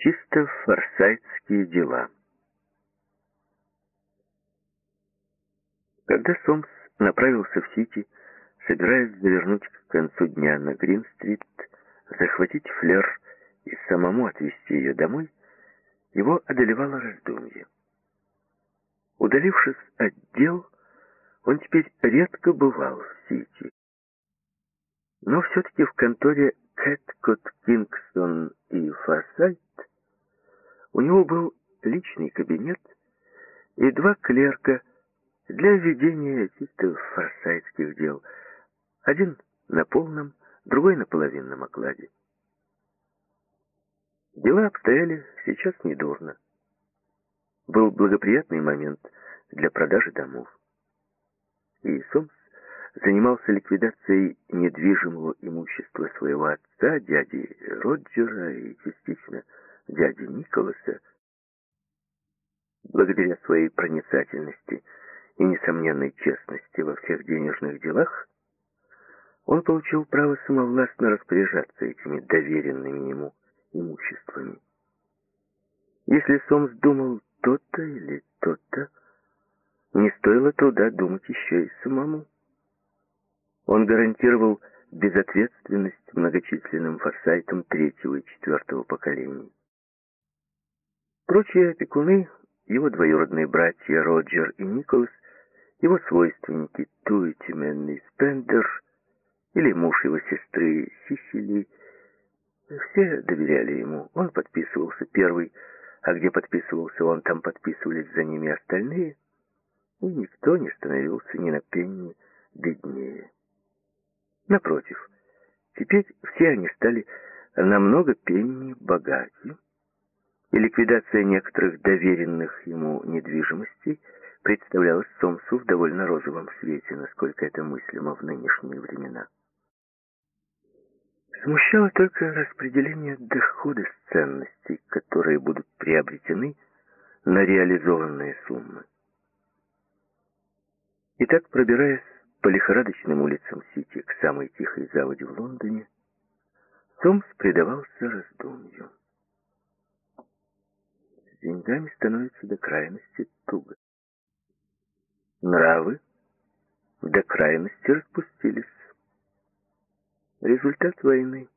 Чисто форсайтские дела. Когда Сомс направился в Сити, собираясь завернуть к концу дня на Грин-стрит, захватить флер и самому отвезти ее домой, его одолевало раздумье. Удалившись от дел, он теперь редко бывал в Сити. Но все-таки в конторе Кэткот, Кингсон и Форсайт у него был личный кабинет и два клерка для ведения чисто форсайтских дел. Один на полном, другой на половинном окладе. Дела обстояли сейчас недурно. Был благоприятный момент для продажи домов. И Сомс занимался ликвидацией недвижимого имущества своего отца, дяди Роджера и частично дяди Николаса. Благодаря своей проницательности и несомненной честности во всех денежных делах, он получил право самовластно распоряжаться этими доверенными ему имуществами. Если Сомс думал то-то или то-то, не стоило труда думать еще и самому. Он гарантировал безответственность многочисленным форсайтам третьего и четвертого поколений. Прочие опекуны, его двоюродные братья Роджер и Николас, его свойственники Туитимен и Спендер, или муж его сестры Сисили, все доверяли ему. Он подписывался первый, а где подписывался он, там подписывались за ними остальные, и никто не становился ни на пенни беднее. Напротив, теперь все они стали намного пенни богаче, и ликвидация некоторых доверенных ему недвижимостей представлялась Сомсу в довольно розовом свете, насколько это мыслимо в нынешние времена. Смущало только распределение дохода с ценностей, которые будут приобретены на реализованные суммы. Итак, пробираясь по лихорадочным улицам Сити к самой тихой заводе в Лондоне, Сомс предавался раздумью деньгами становится до крайности туго. Нравы до крайности распустились. Результат войны.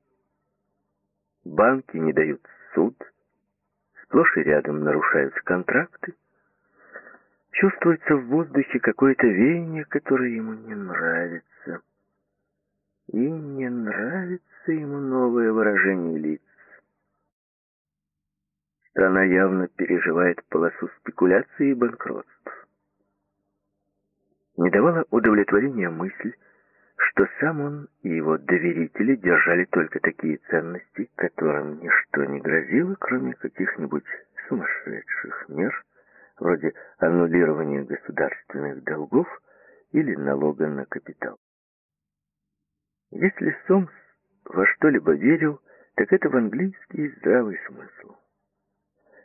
Банки не дают суд, сплошь и рядом нарушаются контракты. Чувствуется в воздухе какое-то веяние, которое ему не нравится. И не нравится ему новое выражение лиц. Страна явно переживает полосу спекуляций и банкротств. Не давала удовлетворения мысль, что сам он и его доверители держали только такие ценности, которым ничто не грозило, кроме каких-нибудь сумасшедших мер, вроде аннулирования государственных долгов или налога на капитал. Если Сомс во что-либо верил, так это в английский здравый смысл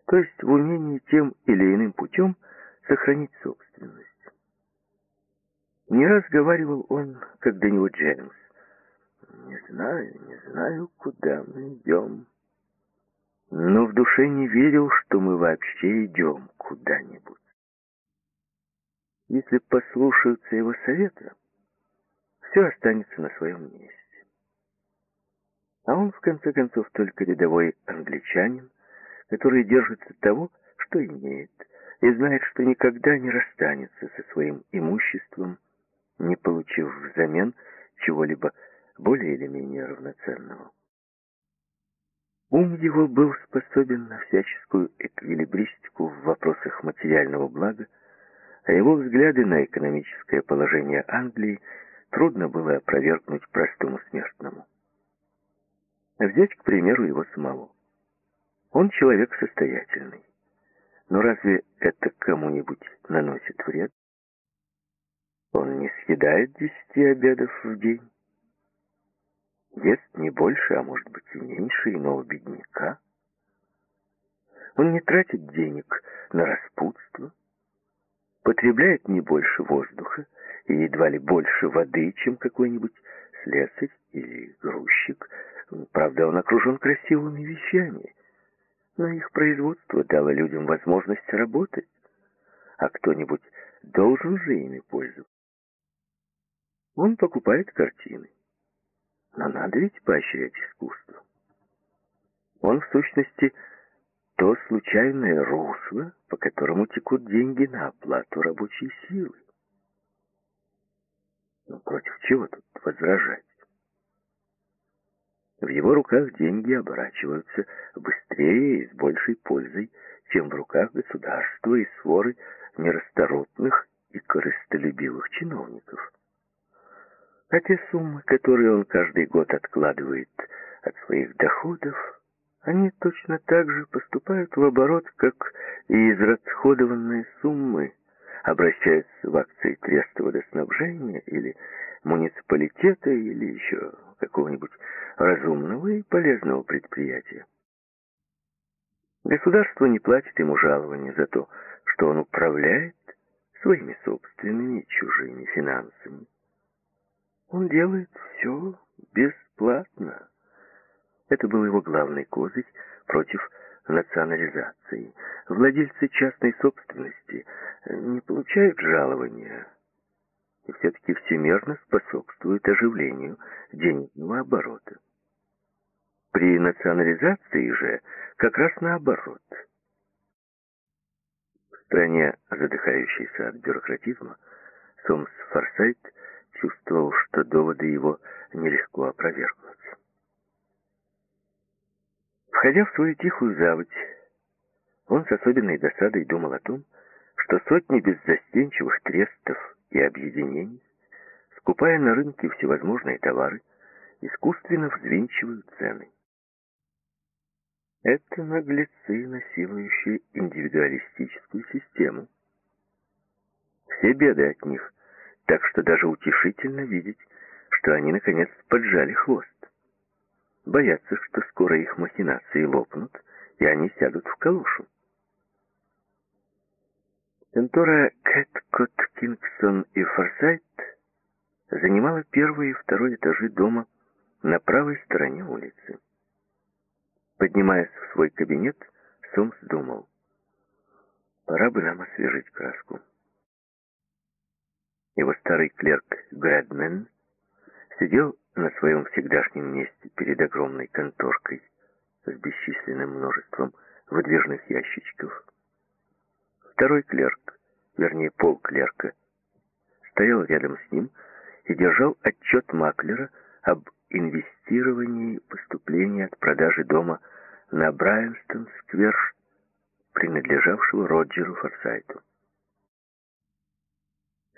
то есть в умении тем или иным путем сохранить собственность. Не раз говаривал он, как до него Джеймс, «Не знаю, не знаю, куда мы идем». Но в душе не верил, что мы вообще идем куда-нибудь. Если послушаются его совета, все останется на своем месте. А он, в конце концов, только рядовой англичанин, который держится того, что имеет, и знает, что никогда не расстанется со своим имуществом, не получив взамен чего-либо более или менее равноценного. Ум его был способен на всяческую эквилибристику в вопросах материального блага, а его взгляды на экономическое положение Англии трудно было опровергнуть простому смертному. Взять, к примеру, его самого. Он человек состоятельный. Но разве это кому-нибудь наносит вред? Он не съедает десяти обедов в день. Ест не больше, а может быть и меньше иного бедняка. Он не тратит денег на распутство, потребляет не больше воздуха и едва ли больше воды, чем какой-нибудь слесарь или грузчик. Правда, он окружен красивыми вещами — Но их производство дало людям возможность работать, а кто-нибудь должен же ими пользоваться. Он покупает картины. Но надо ведь поощрять искусство. Он, в сущности, то случайное русло, по которому текут деньги на оплату рабочей силы. Но против чего тут возражать? В его руках деньги оборачиваются быстрее и с большей пользой, чем в руках государства и своры нерасторопных и корыстолюбивых чиновников. А те суммы, которые он каждый год откладывает от своих доходов, они точно так же поступают в оборот, как и израсходованные суммы обращаются в акции треста водоснабжения или муниципалитета или еще какого-нибудь разумного и полезного предприятия. Государство не платит ему жалования за то, что он управляет своими собственными чужими финансами. Он делает все бесплатно. Это был его главный козырь против национализации. Владельцы частной собственности не получают жалования и все-таки всемерно способствуют оживлению денежного оборота. При национализации же как раз наоборот. В стране, задыхающейся от бюрократизма, Сомс Форсайт чувствовал, что доводы его нелегко опровергнуть. Входя в свою тихую заводь, он с особенной досадой думал о том, что сотни беззастенчивых трестов и объединений, скупая на рынке всевозможные товары, искусственно взвинчивают цены. Это наглецы, насилующие индивидуалистическую систему. Все беды от них, так что даже утешительно видеть, что они, наконец, поджали хвост. Боятся, что скоро их махинации лопнут, и они сядут в калушу. Контора Кэткот, Кингсон и Форсайт занимала первый и второй этажи дома на правой стороне улицы. Поднимаясь в свой кабинет, Сомс думал, пора бы нам освежить краску. Его старый клерк Грэдмен сидел на своем всегдашнем месте перед огромной конторкой с бесчисленным множеством выдвижных ящичков. Второй клерк, вернее полклерка, стоял рядом с ним и держал отчет маклера об инвестировании поступления от продажи дома на Брайанстон-сквер, принадлежавшего Роджеру Форсайту.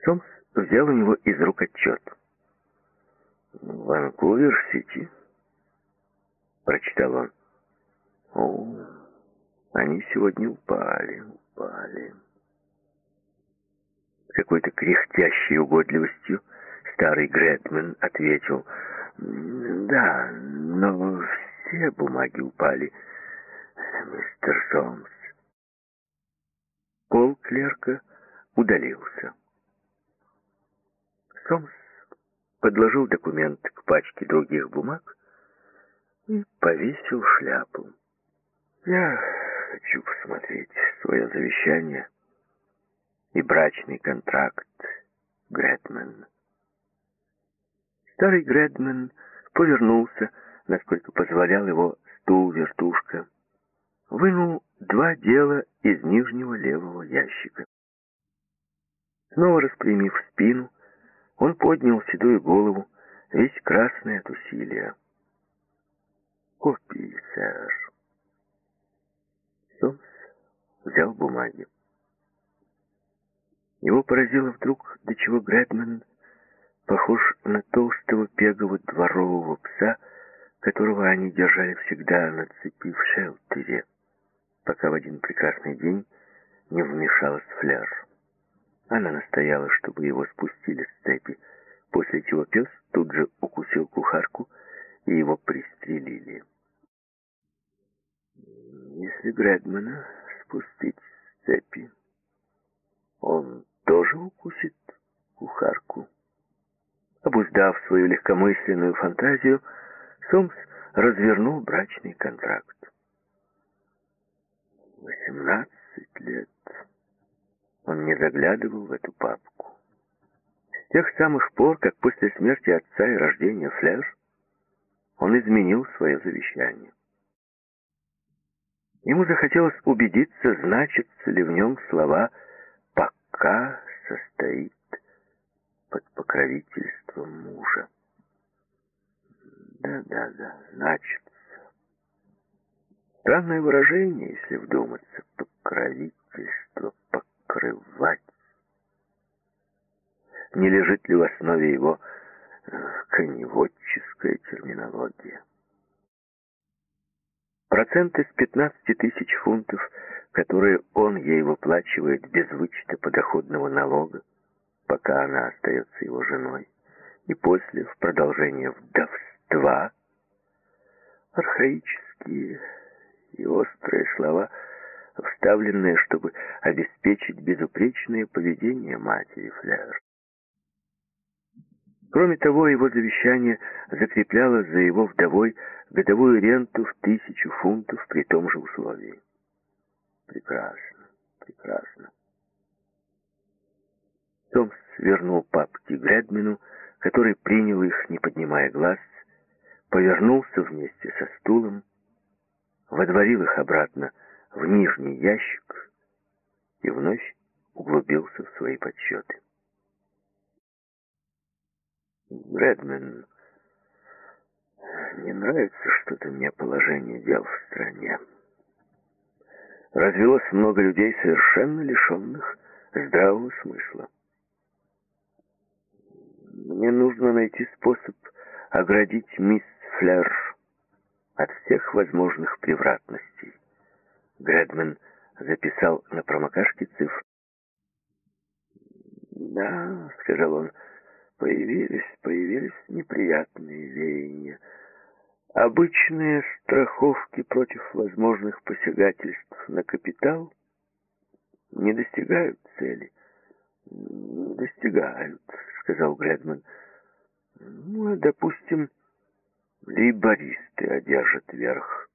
Сомс взял у него из рук отчет. «Ванкувер-Сити», — прочитал он. «О, они сегодня упали, упали». С какой-то кряхтящей угодливостью старый Грэдмен ответил — да, но все бумаги упали, мистер Сомс. Пол клерка удалился. Сомс подложил документ к пачке других бумаг и повесил шляпу. Я хочу посмотреть свое завещание и брачный контракт, Гретмен. Старый Гредмен повернулся, насколько позволял его стул-вертушка, вынул два дела из нижнего левого ящика. Снова распрямив спину, он поднял седую голову, весь красный от усилия. «Копии, сэр». Сомс взял бумаги. Его поразило вдруг, до чего Грэдман похож на толстого пегого дворового пса, которого они держали всегда на цепи в шелтере, пока в один прекрасный день не вмешалась фляж. Она настояла, чтобы его спустили с цепи, после чего пес тут же укусил кухарку, и его пристрелили. Если Грэдмана спустить с цепи, он тоже укусит кухарку. Обуздав свою легкомысленную фантазию, Сомс развернул брачный контракт. Восемнадцать лет он не заглядывал в эту папку. С тех самых пор, как после смерти отца и рождения Флер, он изменил свое завещание. Ему захотелось убедиться, значатся ли в нем слова «пока состоит под покровительством мужа». Да-да-да, значится. Странное выражение, если вдуматься, покровительство, покрывать. Не лежит ли в основе его э, коневодческая терминология? Проценты с 15 тысяч фунтов, которые он ей выплачивает без вычета подоходного налога, пока она остается его женой, и после, в продолжение вдовства, архаические и острые слова, вставленные, чтобы обеспечить безупречное поведение матери Флер. Кроме того, его завещание закрепляло за его вдовой годовую ренту в тысячу фунтов при том же условии. Прекрасно, прекрасно. Томс вернул папки Гредмину, который принял их, не поднимая глаз, повернулся вместе со стулом, водворил их обратно в нижний ящик и вновь углубился в свои подсчеты. Брэдмен, не нравится что-то мне положение дел в стране. Развелось много людей, совершенно лишенных здравого смысла. Мне нужно найти способ оградить мисс Флер от всех возможных превратностей. Грэдмен записал на промокашке цифры. «Да», — сказал он, — Появились, появились неприятные веяния. Обычные страховки против возможных посягательств на капитал не достигают цели. Достигают, сказал Гредман. Ну, а, допустим, лейбористы одержат верх.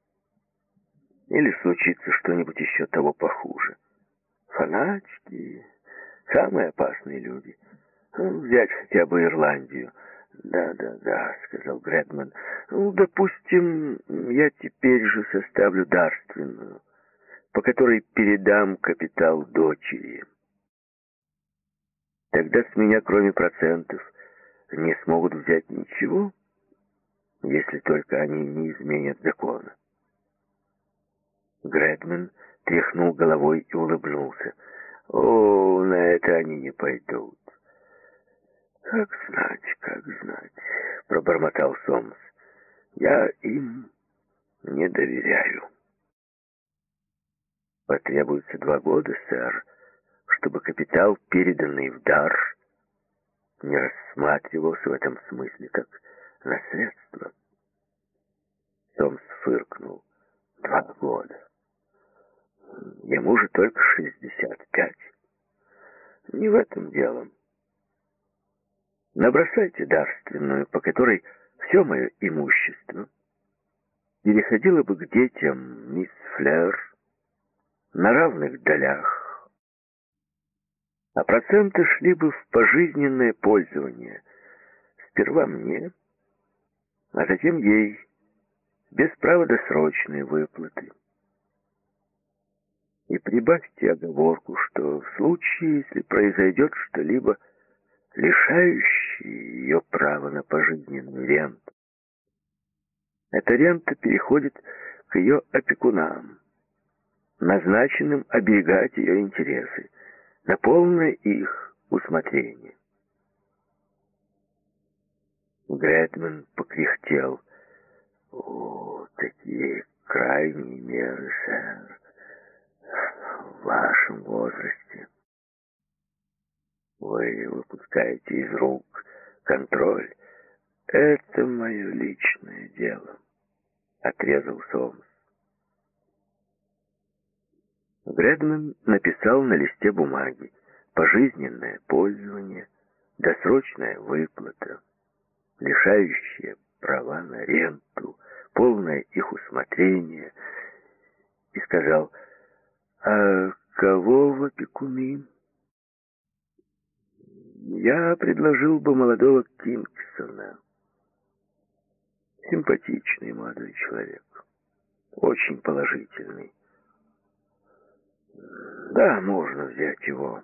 Или случится что-нибудь еще того похуже. Фанатики, самые опасные люди — ну, взять хотя бы Ирландию. Да, да, да, сказал Гредман. Ну, допустим, я теперь же составлю дарственную, по которой передам капитал дочери. Тогда с меня, кроме процентов, не смогут взять ничего, если только они не изменят закона. Гредман тряхнул головой и улыбнулся. «О, на это они не пойдут. «Как знать, как знать», — пробормотал Сомс. «Я им не доверяю». «Потребуется два года, сэр, чтобы капитал, переданный в дар, не рассматривался в этом смысле как наследство». Сомс фыркнул. «Два года. Ему же только шестьдесят пять. Не в этом дело». Набросайте дарственную, по которой все мое имущество переходило бы к детям мисс Флер на равных долях, а проценты шли бы в пожизненное пользование. Сперва мне, а затем ей, без права досрочной выплаты. И прибавьте оговорку, что в случае, если произойдет что-либо лишающие ее права на пожизненную ренту. Эта рента переходит к ее опекунам, назначенным оберегать ее интересы, на полное их усмотрение. Гретман покряхтел. «О, такие крайние меры, сэр, в вашем возрасте». Вы выпускаете из рук контроль. Это мое личное дело, отрезал Сомс. Гредман написал на листе бумаги пожизненное пользование, досрочная выплата, лишающая права на ренту, полное их усмотрение, и сказал, А кого в опекуны? Я предложил бы молодого Кингсона. Симпатичный молодой человек. Очень положительный. Да, можно взять его.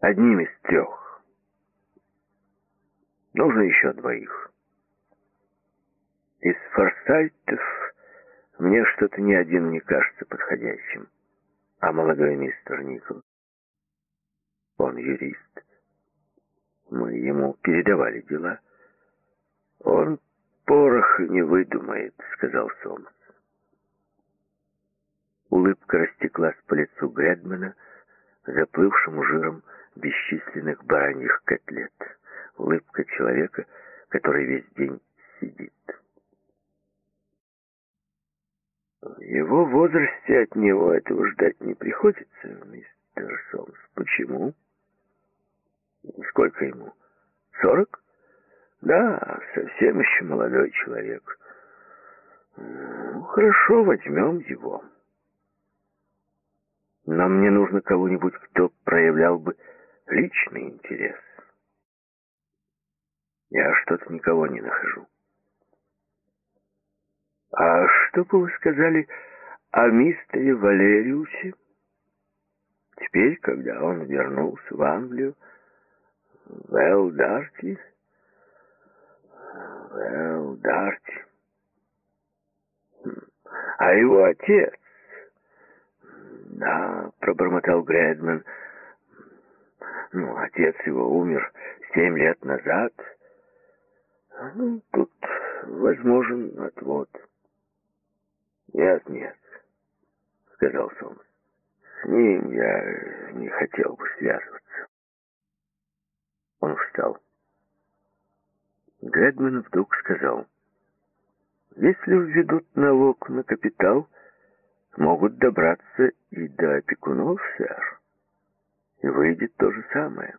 Одним из трех. Нужно еще двоих. Из форсайтов мне что-то ни один не кажется подходящим. А молодой мистер Никол, он юрист. Мы ему передавали дела. Он порох не выдумает, сказал Сомс. Улыбка растеклась по лицу Гредмана, заплывшему жиром бесчисленных бараньих котлет. Улыбка человека, который весь день сидит. В его возрасте от него этого ждать не приходится, мистер Сомс. Почему? Сколько ему? Сорок? Да, совсем еще молодой человек. Ну, хорошо, возьмем его. Но мне нужно кого-нибудь, кто проявлял бы личный интерес. Я что-то никого не нахожу. А что бы вы сказали о мистере Валериусе? Теперь, когда он вернулся в Англию, Вэл Дарти... Вэл Дарти... А его отец... Да, пробормотал Грэдман. Ну, отец его умер семь лет назад. Ну, тут возможен отвод. «Нет, нет», — сказал Сомс. «С ним я не хотел бы связываться». Он встал. Гредман вдруг сказал, «Если введут налог на капитал, могут добраться и до опекунов, сэр. И выйдет то же самое.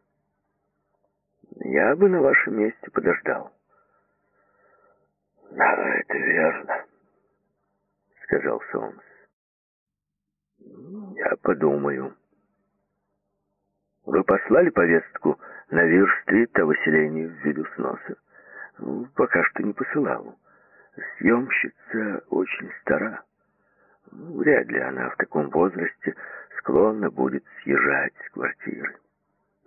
Я бы на вашем месте подождал». «Да, это верно», — сказал Сомс. «Я подумаю. Вы послали повестку на Вир-стрит о выселении в виду сноса?» «Пока что не посылал. Съемщица очень стара. Вряд ли она в таком возрасте склонна будет съезжать с квартиры.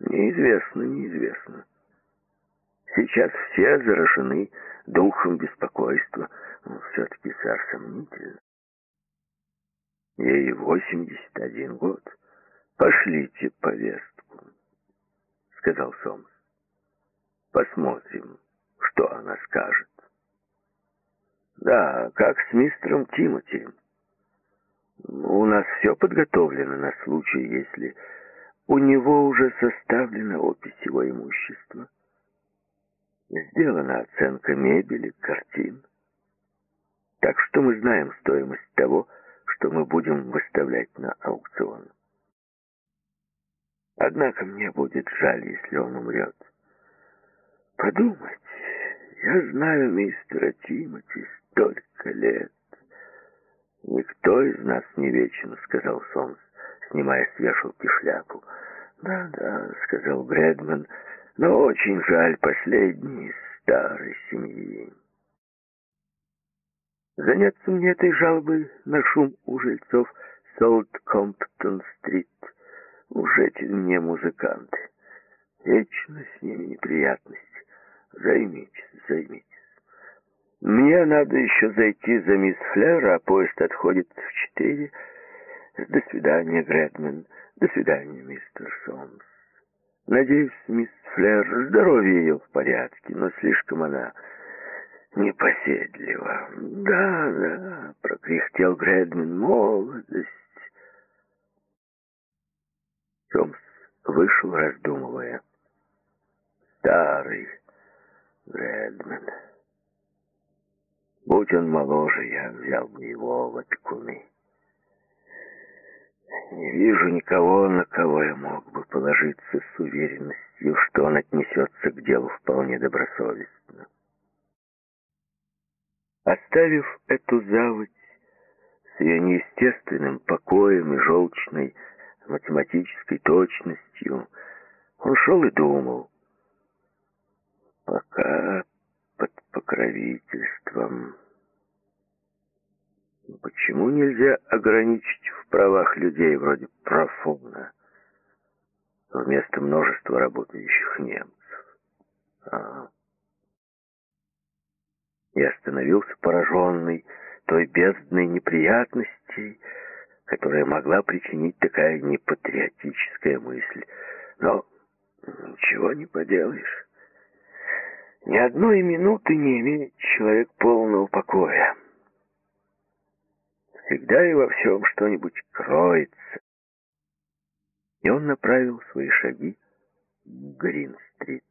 Неизвестно, неизвестно. Сейчас все заражены духом беспокойства. Все-таки, сэр, сомнительно. Ей 81 год. Пошлите повестку, сказал Сомс. Посмотрим, что она скажет. Да, как с мистером Тимоти. У нас все подготовлено на случай, если у него уже составлена опись его имущества. Сделана оценка мебели, картин. Так что мы знаем стоимость того, что мы будем выставлять на аукцион. Однако мне будет жаль, если он умрет. Подумать, я знаю мистера Тимоти столько лет. Никто из нас не вечен, сказал Сомс, снимая с вешалки шляпу. Да-да, сказал Брэдман, но очень жаль последней старой семьи. Заняться мне этой жалобой на шум у жильцов Солт-Комптон-стрит. Уж эти мне музыканты. Вечно с ними неприятности. Займитесь, займитесь. Мне надо еще зайти за мисс Флер, а поезд отходит в четыре. До свидания, Гредман. До свидания, мистер Сомс. Надеюсь, мисс Флер, здоровье ее в порядке, но слишком она непоседливо. Да, да, прокряхтел Гредман, молодость. Томс вышел, раздумывая. Старый Гредман. Будь он моложе, я взял бы его в опекуны. Не вижу никого, на кого я мог бы положиться с уверенностью, что он отнесется к делу вполне добросовестно. Оставив эту заводь с ее неестественным покоем и желчной математической точностью, он шел и думал. Пока под покровительством. Почему нельзя ограничить в правах людей вроде профуна вместо множества работающих немцев? А? И остановился пораженный той бездной неприятностей, которая могла причинить такая непатриотическая мысль. Но ничего не поделаешь. Ни одной минуты не имеет человек полного покоя. Всегда и во всем что-нибудь кроется. И он направил свои шаги к Грин-стрит.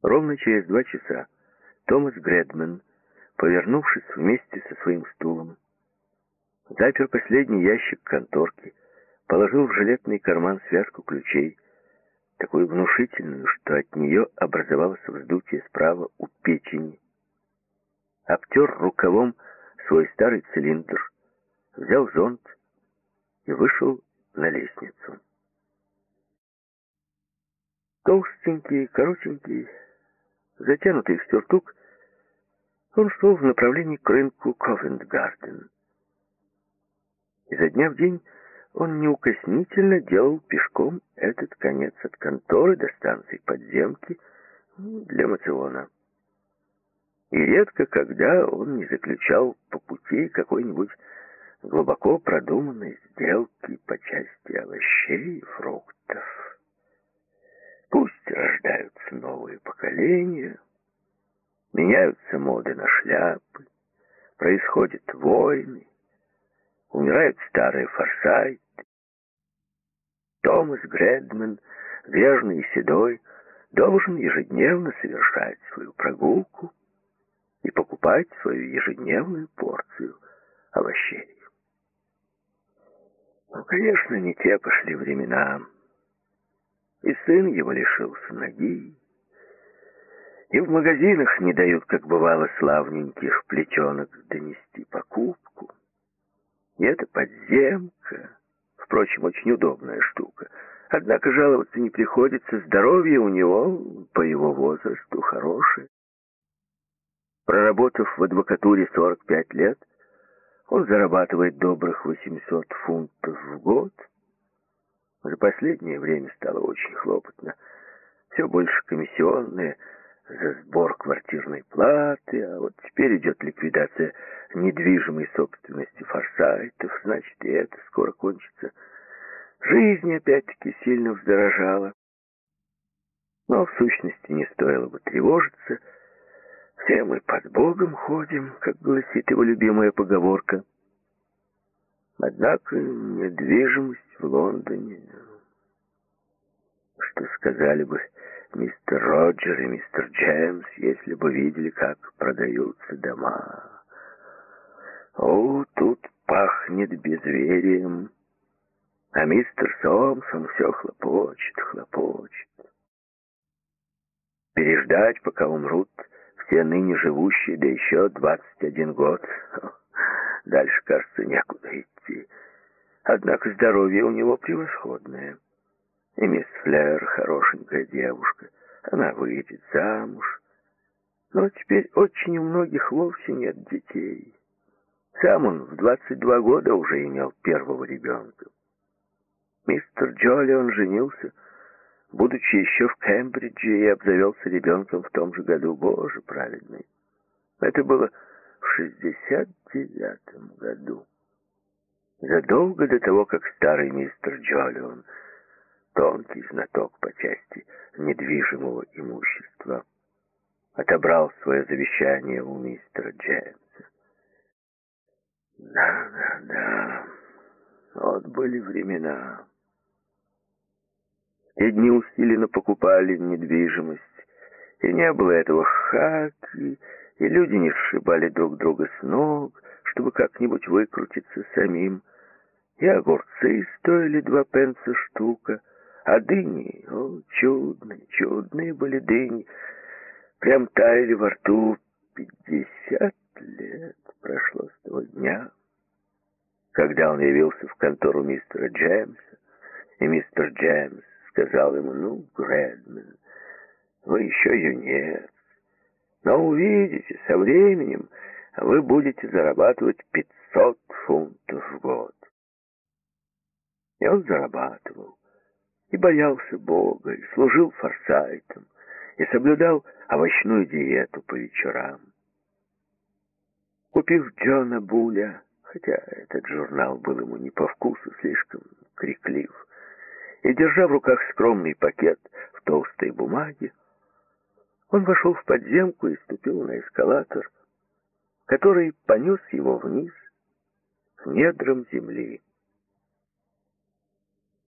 Ровно через два часа Томас Гредман, повернувшись вместе со своим стулом, запер последний ящик конторки, положил в жилетный карман связку ключей, такую внушительную, что от нее образовалось вздутие справа у печени. Обтер рукавом свой старый цилиндр, взял зонт и вышел на лестницу. Толстенький, коротенький, затянутый в сюртук, он шел в направлении к рынку Ковент-Гарден. Изо дня в день он неукоснительно делал пешком этот конец от конторы до станции подземки для Мациона. И редко когда он не заключал по пути какой-нибудь глубоко продуманной сделки по части овощей и фруктов. Пусть рождаются новые поколения, меняются моды на шляпы, происходят войны, умирают старые форсайты. Томас Гредман, верный и седой, должен ежедневно совершать свою прогулку и покупать свою ежедневную порцию овощей. Ну, конечно, не те пошли времена. И сын его лишился ноги, и в магазинах не дают, как бывало, славненьких плетенок донести покупку. И это подземка. Впрочем, очень удобная штука. Однако жаловаться не приходится. Здоровье у него по его возрасту хорошее. Проработав в адвокатуре 45 лет, он зарабатывает добрых 800 фунтов в год. За последнее время стало очень хлопотно. Все больше комиссионные – за сбор квартирной платы, а вот теперь идет ликвидация недвижимой собственности форсайтов, значит, и это скоро кончится. Жизнь опять-таки сильно вздорожала. Но в сущности не стоило бы тревожиться. Все мы под Богом ходим, как гласит его любимая поговорка. Однако недвижимость в Лондоне, что сказали бы мистер Роджер и мистер Джеймс, если бы видели, как продаются дома. О, тут пахнет безверием, а мистер Сомсон все хлопочет, хлопочет. Переждать, пока умрут все ныне живущие, да еще двадцать один год. Дальше, кажется, некуда идти. Однако здоровье у него превосходное. И мисс Флэр хорошенькая девушка. Она выйдет замуж. Но теперь очень у многих вовсе нет детей. Сам он в 22 года уже имел первого ребенка. Мистер Джолион женился, будучи еще в Кембридже, и обзавелся ребенком в том же году. Боже праведный! Это было в 69-м году. Задолго до того, как старый мистер Джолион тонкий знаток по части недвижимого имущества, отобрал свое завещание у мистера Джеймса. Да, да, да, вот были времена. В те дни усиленно покупали недвижимость, и не было этого хаки, и люди не сшибали друг друга с ног, чтобы как-нибудь выкрутиться самим. И огурцы стоили два пенса штука — а дыни, о, чудные, чудные были дыни. Прям таяли во рту. Пятьдесят лет прошло с того дня, когда он явился в контору мистера Джеймса, и мистер Джеймс сказал ему, ну, Грэдман, вы еще юнец, но увидите, со временем вы будете зарабатывать 500 фунтов в год. И он зарабатывал и боялся Бога, и служил форсайтом, и соблюдал овощную диету по вечерам. Купив Джона Буля, хотя этот журнал был ему не по вкусу, слишком криклив, и, держа в руках скромный пакет в толстой бумаге, он вошел в подземку и ступил на эскалатор, который понес его вниз к недрам земли.